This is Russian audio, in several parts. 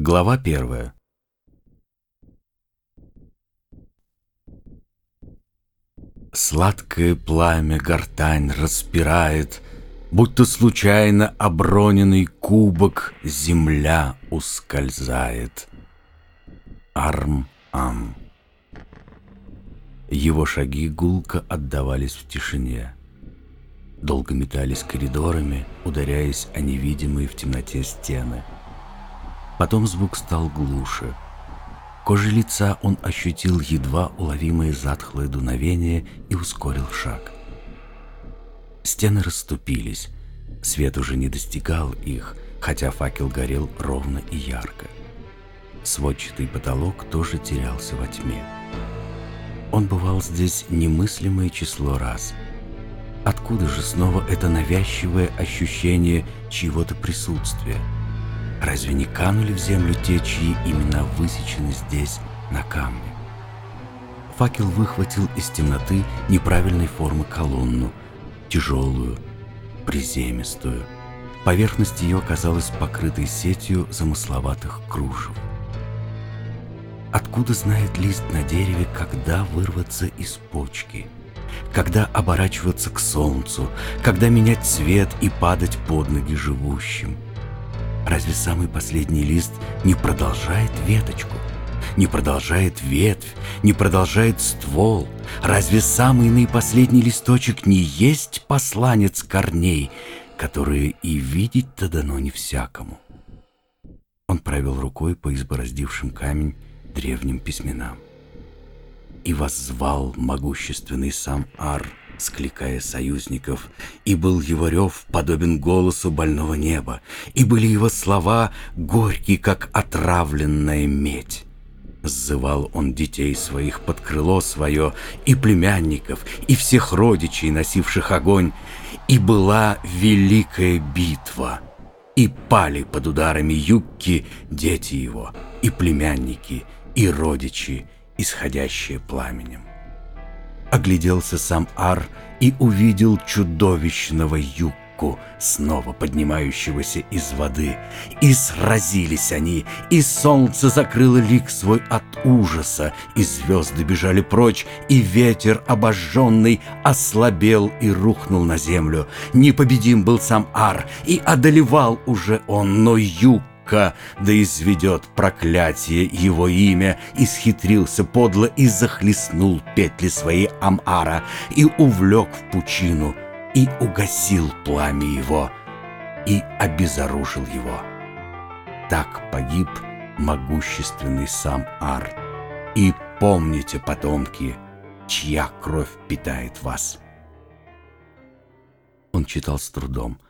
Глава первая. Сладкое пламя гортань распирает, Будто случайно оброненный кубок Земля ускользает. Арм-ам. Его шаги гулко отдавались в тишине. Долго метались коридорами, ударяясь о невидимые в темноте стены. Потом звук стал глуше. Кожей лица он ощутил едва уловимое затхлое дуновение и ускорил шаг. Стены расступились. Свет уже не достигал их, хотя факел горел ровно и ярко. Сводчатый потолок тоже терялся во тьме. Он бывал здесь немыслимое число раз. Откуда же снова это навязчивое ощущение чьего-то присутствия? Разве не канули в землю те, чьи имена высечены здесь, на камне? Факел выхватил из темноты неправильной формы колонну, тяжелую, приземистую. Поверхность ее казалась покрытой сетью замысловатых кружев. Откуда знает лист на дереве, когда вырваться из почки? Когда оборачиваться к солнцу? Когда менять цвет и падать под ноги живущим? Разве самый последний лист не продолжает веточку? Не продолжает ветвь, не продолжает ствол? Разве самый наипоследний листочек не есть посланец корней, которые и видеть-то дано не всякому? Он провел рукой по избороздившим камень древним письменам. И воззвал могущественный сам Ар, скликая союзников, и был его рев подобен голосу больного неба, и были его слова горькие, как отравленная медь. Сзывал он детей своих под крыло свое, и племянников, и всех родичей, носивших огонь, и была великая битва. И пали под ударами юбки дети его, и племянники, и родичи, исходящие пламенем. Огляделся сам Ар и увидел чудовищного Юкку, снова поднимающегося из воды. И сразились они, и солнце закрыло лик свой от ужаса, и звезды бежали прочь, и ветер обожженный ослабел и рухнул на землю. Непобедим был сам Ар, и одолевал уже он, но Юк Бога, да изведет проклятие его имя, и схитрился подло и захлестнул петли своей Амара, и увлек в пучину, и угасил пламя его, и обезоружил его. Так погиб могущественный сам Ар. И помните, потомки, чья кровь питает вас. Он читал с трудом —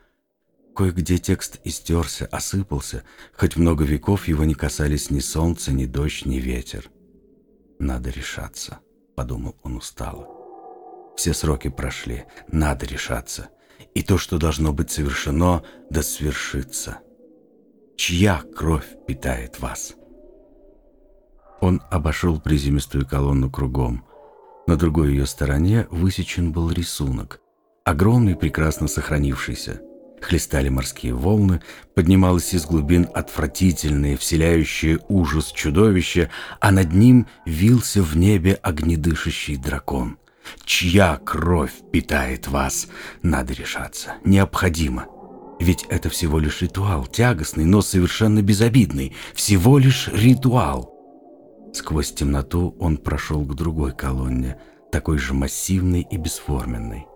Кое-где текст истерся, осыпался, хоть много веков его не касались ни солнце, ни дождь, ни ветер. «Надо решаться», — подумал он устало. «Все сроки прошли, надо решаться. И то, что должно быть совершено, да свершится. Чья кровь питает вас?» Он обошел приземистую колонну кругом. На другой ее стороне высечен был рисунок, огромный, прекрасно сохранившийся — Хлестали морские волны, поднималось из глубин отвратительное, вселяющее ужас чудовище, а над ним вился в небе огнедышащий дракон. Чья кровь питает вас? Надо решаться. Необходимо. Ведь это всего лишь ритуал, тягостный, но совершенно безобидный. Всего лишь ритуал. Сквозь темноту он прошел к другой колонне, такой же массивной и бесформенной.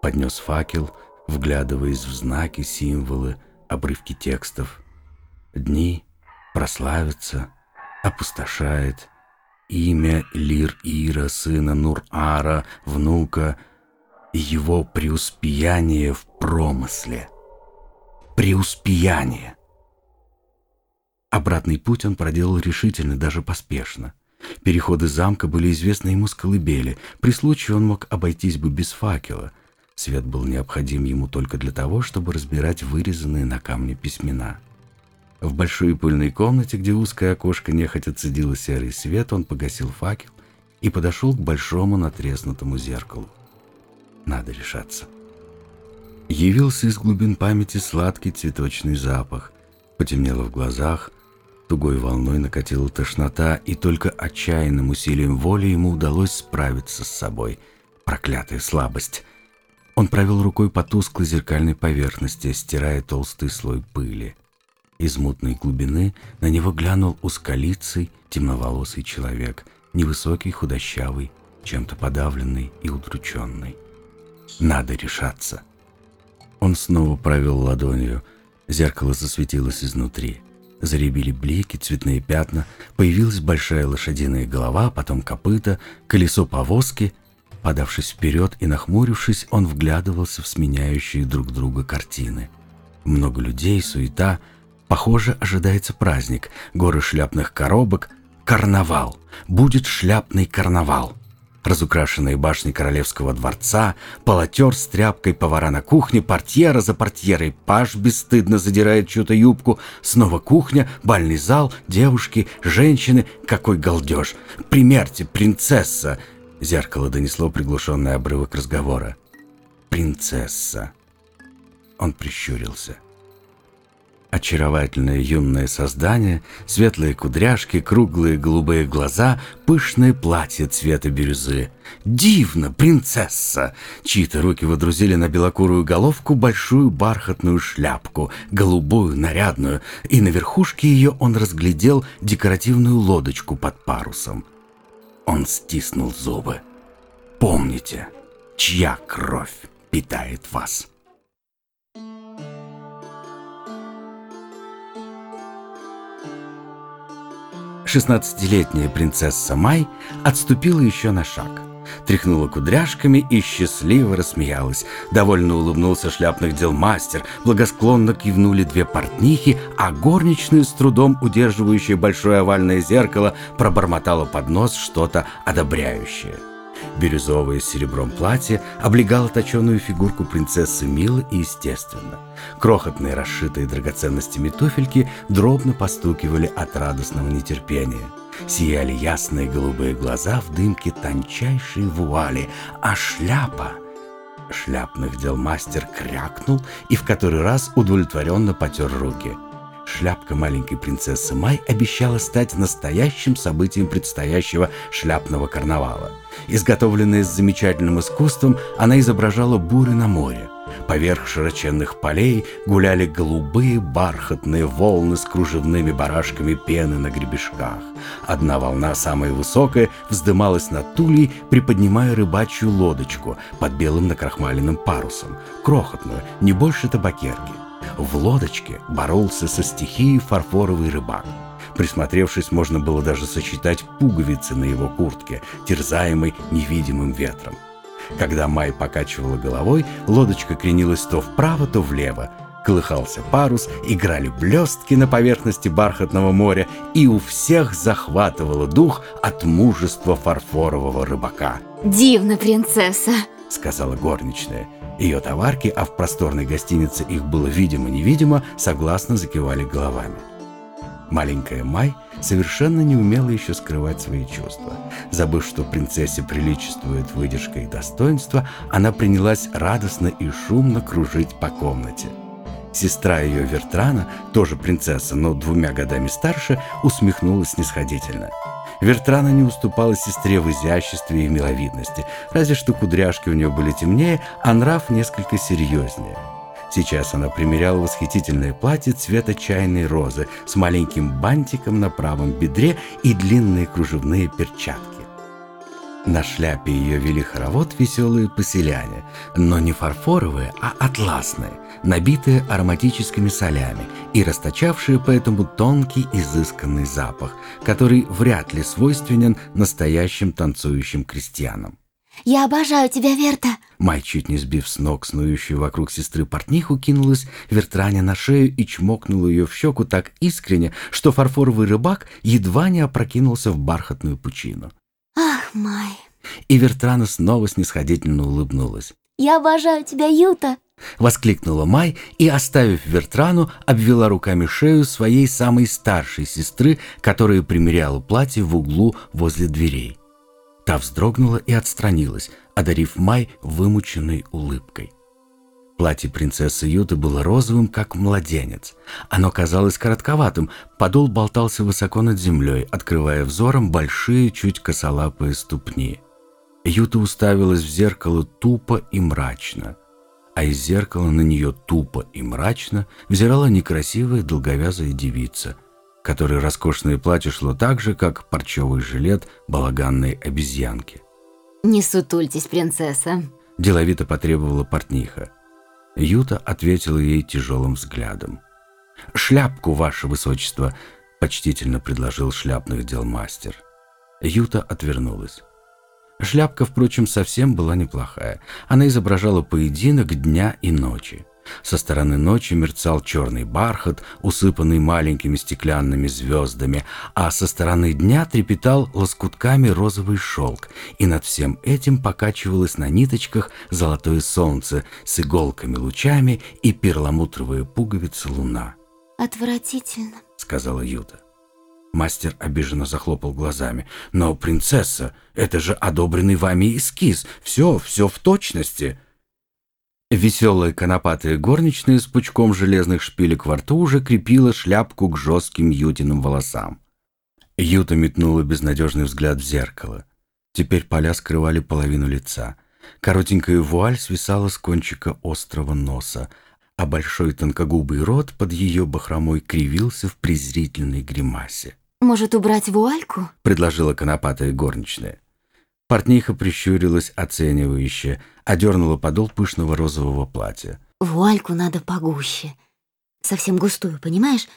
Поднес факел — вглядываясь в знаки, символы, обрывки текстов. Дни прославятся, опустошает. Имя Лир-Ира, сына Нур-Ара, внука, его преуспеяние в промысле. Преуспеяние. Обратный путь он проделал решительно, даже поспешно. Переходы замка были известны ему с колыбели. При случае он мог обойтись бы без факела — Свет был необходим ему только для того, чтобы разбирать вырезанные на камне письмена. В большой пыльной комнате, где узкое окошко нехотя цедило серый свет, он погасил факел и подошел к большому натреснутому зеркалу. Надо решаться. Явился из глубин памяти сладкий цветочный запах, потемнело в глазах, Тугой волной накатила тошнота, и только отчаянным усилием воли ему удалось справиться с собой. Проклятая слабость. Он провел рукой по тусклой зеркальной поверхности, стирая толстый слой пыли. Из мутной глубины на него глянул узколицый, темноволосый человек, невысокий, худощавый, чем-то подавленный и удрученный. Надо решаться. Он снова провел ладонью. Зеркало засветилось изнутри. Заребили блики, цветные пятна, появилась большая лошадиная голова, потом копыта, колесо повозки. Подавшись вперед и нахмурившись, он вглядывался в сменяющие друг друга картины. Много людей, суета. Похоже, ожидается праздник. Горы шляпных коробок. Карнавал. Будет шляпный карнавал разукрашенные башни королевского дворца, полотер с тряпкой, повара на кухне, портьера за портьерой, паш бесстыдно задирает чью-то юбку, снова кухня, бальный зал, девушки, женщины, какой галдеж. Примерьте, принцесса! Зеркало донесло приглушенный обрывок разговора. Принцесса. Он прищурился. Очаровательное юное создание, светлые кудряшки, круглые голубые глаза, пышное платье цвета бирюзы. Дивно, принцесса! Чьи-то руки водрузили на белокурую головку большую бархатную шляпку, голубую, нарядную, и на верхушке ее он разглядел декоративную лодочку под парусом. Он стиснул зубы. «Помните, чья кровь питает вас?» Шестнадцатилетняя принцесса Май отступила еще на шаг. Тряхнула кудряшками и счастливо рассмеялась. Довольно улыбнулся шляпных дел мастер, благосклонно кивнули две портнихи, а горничная, с трудом удерживающая большое овальное зеркало, пробормотала под нос что-то одобряющее. Бирюзовое с серебром платье облегало точеную фигурку принцессы мило и естественно. Крохотные, расшитые драгоценностями туфельки дробно постукивали от радостного нетерпения. Сияли ясные голубые глаза в дымке тончайшей вуали, а шляпа... Шляпных дел мастер крякнул и в который раз удовлетворенно потер руки – Шляпка маленькой принцессы Май обещала стать настоящим событием предстоящего шляпного карнавала. Изготовленная с замечательным искусством, она изображала бурю на море. Поверх широченных полей гуляли голубые бархатные волны с кружевными барашками пены на гребешках. Одна волна, самая высокая, вздымалась над Тулей, приподнимая рыбачью лодочку под белым накрахмаленным парусом, крохотную, не больше табакерки. В лодочке боролся со стихией фарфоровый рыбак. Присмотревшись, можно было даже сочетать пуговицы на его куртке, терзаемой невидимым ветром. Когда Май покачивала головой, лодочка кренилась то вправо, то влево. Колыхался парус, играли блестки на поверхности бархатного моря, и у всех захватывало дух от мужества фарфорового рыбака. «Дивно, принцесса!» — сказала горничная. Ее товарки, а в просторной гостинице их было видимо-невидимо, согласно закивали головами. Маленькая Май совершенно не умела еще скрывать свои чувства. Забыв, что принцессе приличествует выдержка и достоинство, она принялась радостно и шумно кружить по комнате. Сестра ее Вертрана, тоже принцесса, но двумя годами старше, усмехнулась снисходительно – Вертрана не уступала сестре в изяществе и миловидности, разве что кудряшки у нее были темнее, а нрав несколько серьезнее. Сейчас она примеряла восхитительное платье цвета чайной розы с маленьким бантиком на правом бедре и длинные кружевные перчатки. На шляпе ее вели хоровод веселые поселяне, но не фарфоровые, а атласные, набитые ароматическими солями и расточавшие поэтому тонкий изысканный запах, который вряд ли свойственен настоящим танцующим крестьянам. «Я обожаю тебя, Верта!» Май, чуть не сбив с ног снующую вокруг сестры портниху, кинулась Вертране на шею и чмокнула ее в щеку так искренне, что фарфоровый рыбак едва не опрокинулся в бархатную пучину. «Ах, Май!» И Вертрана снова снисходительно улыбнулась. «Я обожаю тебя, Юта!» Воскликнула Май и, оставив Вертрану, обвела руками шею своей самой старшей сестры, которая примеряла платье в углу возле дверей. Та вздрогнула и отстранилась, одарив Май вымученной улыбкой. Платье принцессы Юты было розовым, как младенец. Оно казалось коротковатым, подол болтался высоко над землей, открывая взором большие, чуть косолапые ступни. Юта уставилась в зеркало тупо и мрачно, а из зеркала на нее тупо и мрачно взирала некрасивая долговязая девица, которой роскошное платье шло так же, как парчевый жилет балаганной обезьянки. Не сутультесь, принцесса. Деловито потребовала портниха. Юта ответила ей тяжелым взглядом. «Шляпку, ваше высочество!» — почтительно предложил шляпных дел мастер. Юта отвернулась. Шляпка, впрочем, совсем была неплохая. Она изображала поединок дня и ночи. Со стороны ночи мерцал черный бархат, усыпанный маленькими стеклянными звездами, а со стороны дня трепетал лоскутками розовый шелк, и над всем этим покачивалось на ниточках золотое солнце с иголками-лучами и перламутровые пуговицы луна. «Отвратительно», — сказала Юта. Мастер обиженно захлопал глазами. «Но, принцесса, это же одобренный вами эскиз. Все, все в точности». Веселая конопатая горничная с пучком железных шпилек во рту уже крепила шляпку к жестким Ютиным волосам. Юта метнула безнадежный взгляд в зеркало. Теперь поля скрывали половину лица. Коротенькая вуаль свисала с кончика острого носа, а большой тонкогубый рот под ее бахромой кривился в презрительной гримасе. «Может, убрать вуальку?» — предложила конопатая горничная. Портниха прищурилась оценивающе, одернула подол пышного розового платья. «Вуальку надо погуще. Совсем густую, понимаешь?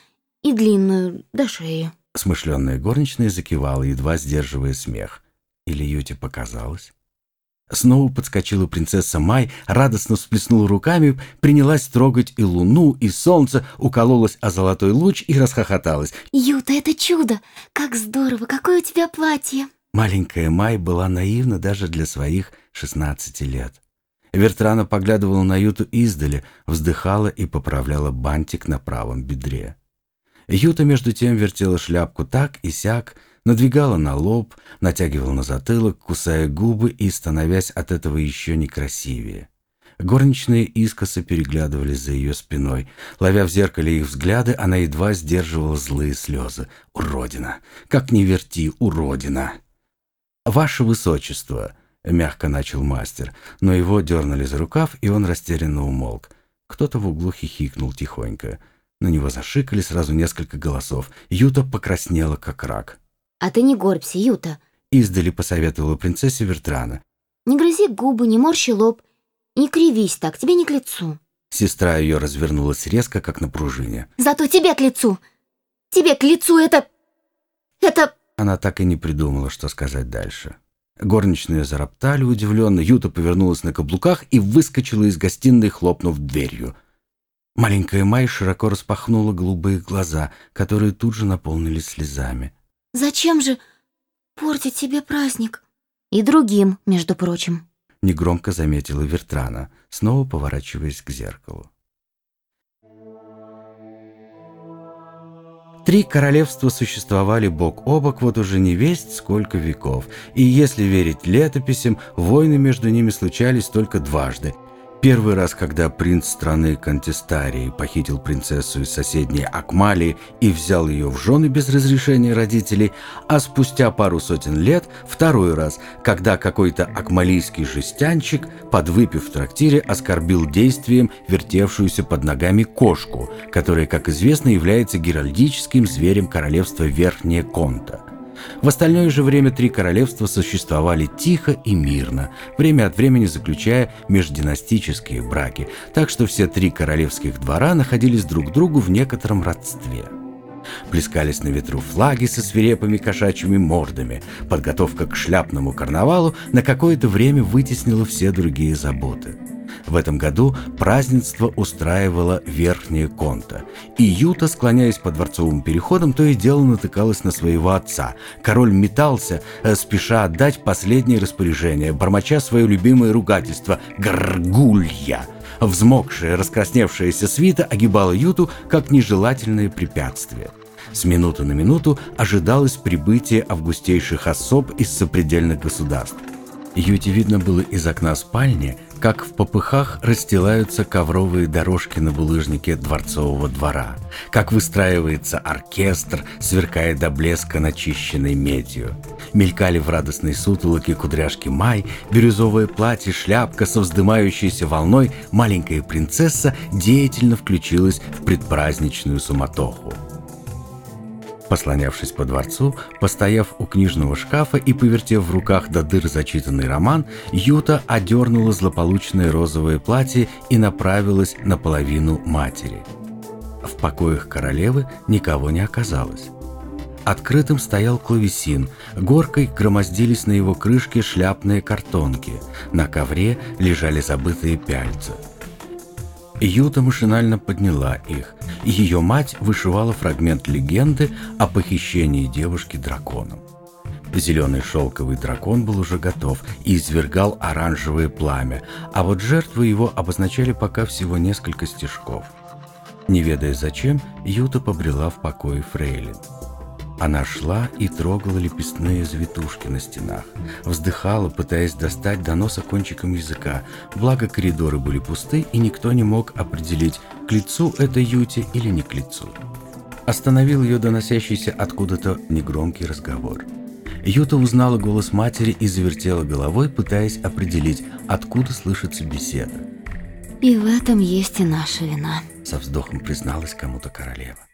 И длинную, до шеи». Смышленная горничная закивала, едва сдерживая смех. Или Юте показалось? Снова подскочила принцесса Май, радостно всплеснула руками, принялась трогать и луну, и солнце, укололась о золотой луч и расхохоталась. «Юта, это чудо! Как здорово! Какое у тебя платье!» Маленькая Май была наивна даже для своих 16 лет. Вертрана поглядывала на Юту издали, вздыхала и поправляла бантик на правом бедре. Юта между тем вертела шляпку так и сяк, надвигала на лоб, натягивала на затылок, кусая губы и становясь от этого еще некрасивее. Горничные искоса переглядывались за ее спиной. Ловя в зеркале их взгляды, она едва сдерживала злые слезы. «Уродина! Как не верти, уродина!» «Ваше высочество!» — мягко начал мастер, но его дернули за рукав, и он растерянно умолк. Кто-то в углу хихикнул тихонько. На него зашикали сразу несколько голосов. Юта покраснела, как рак. «А ты не горбься, Юта!» — издали посоветовала принцессе Вертрана. «Не грызи губы, не морщи лоб, не кривись так, тебе не к лицу». Сестра ее развернулась резко, как на пружине. «Зато тебе к лицу! Тебе к лицу это... это...» Она так и не придумала, что сказать дальше. Горничные зароптали удивленно, Юта повернулась на каблуках и выскочила из гостиной, хлопнув дверью. Маленькая Май широко распахнула голубые глаза, которые тут же наполнились слезами. Зачем же портить себе праздник? И другим, между прочим. Негромко заметила Вертрана, снова поворачиваясь к зеркалу. Три королевства существовали бок о бок вот уже не весть сколько веков, и если верить летописям, войны между ними случались только дважды – Первый раз, когда принц страны Контестарии похитил принцессу из соседней Акмалии и взял ее в жены без разрешения родителей, а спустя пару сотен лет второй раз, когда какой-то акмалийский жестянчик, подвыпив в трактире, оскорбил действием вертевшуюся под ногами кошку, которая, как известно, является геральдическим зверем королевства Верхняя Конта – в остальное же время три королевства существовали тихо и мирно, время от времени заключая междинастические браки, так что все три королевских двора находились друг другу в некотором родстве. Плескались на ветру флаги со свирепыми кошачьими мордами. Подготовка к шляпному карнавалу на какое-то время вытеснила все другие заботы. В этом году празднество устраивала Верхняя Конта, и Юта, склоняясь по дворцовым переходам, то и дело натыкалась на своего отца. Король метался, э, спеша отдать последнее распоряжение, бормоча свое любимое ругательство «Гаргулья». Взмокшая, раскрасневшаяся свита огибала Юту как нежелательное препятствие. С минуты на минуту ожидалось прибытие августейших особ из сопредельных государств. Юте видно было из окна спальни, как в попыхах расстилаются ковровые дорожки на булыжнике дворцового двора, как выстраивается оркестр, сверкая до блеска начищенной медью. Мелькали в радостной сутолоке кудряшки май, бирюзовое платье, шляпка со вздымающейся волной, маленькая принцесса деятельно включилась в предпраздничную суматоху. Послонявшись по дворцу, постояв у книжного шкафа и повертев в руках до дыр зачитанный роман, Юта одернула злополучное розовое платье и направилась наполовину матери. В покоях королевы никого не оказалось. Открытым стоял клавесин, горкой громоздились на его крышке шляпные картонки, на ковре лежали забытые пяльца – Юта машинально подняла их, ее мать вышивала фрагмент легенды о похищении девушки драконом. Зеленый шелковый дракон был уже готов и извергал оранжевое пламя, а вот жертвы его обозначали пока всего несколько стежков. Не ведая зачем, Юта побрела в покое Фрейлин. Она шла и трогала лепестные завитушки на стенах, вздыхала, пытаясь достать до носа кончиком языка, благо коридоры были пусты, и никто не мог определить, к лицу это Юте или не к лицу. Остановил ее доносящийся откуда-то негромкий разговор. Юта узнала голос матери и завертела головой, пытаясь определить, откуда слышится беседа. «И в этом есть и наша вина», — со вздохом призналась кому-то королева.